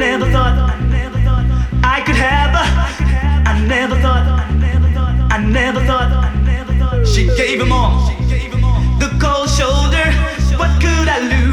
never thought I could have her. I never thought, I never thought. She gave him all the cold shoulder. What could I lose?